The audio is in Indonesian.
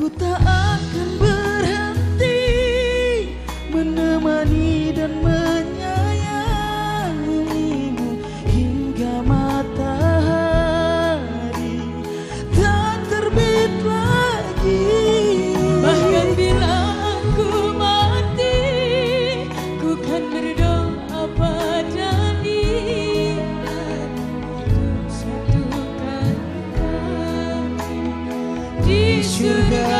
Aku tak akan berhenti menemani dan to God.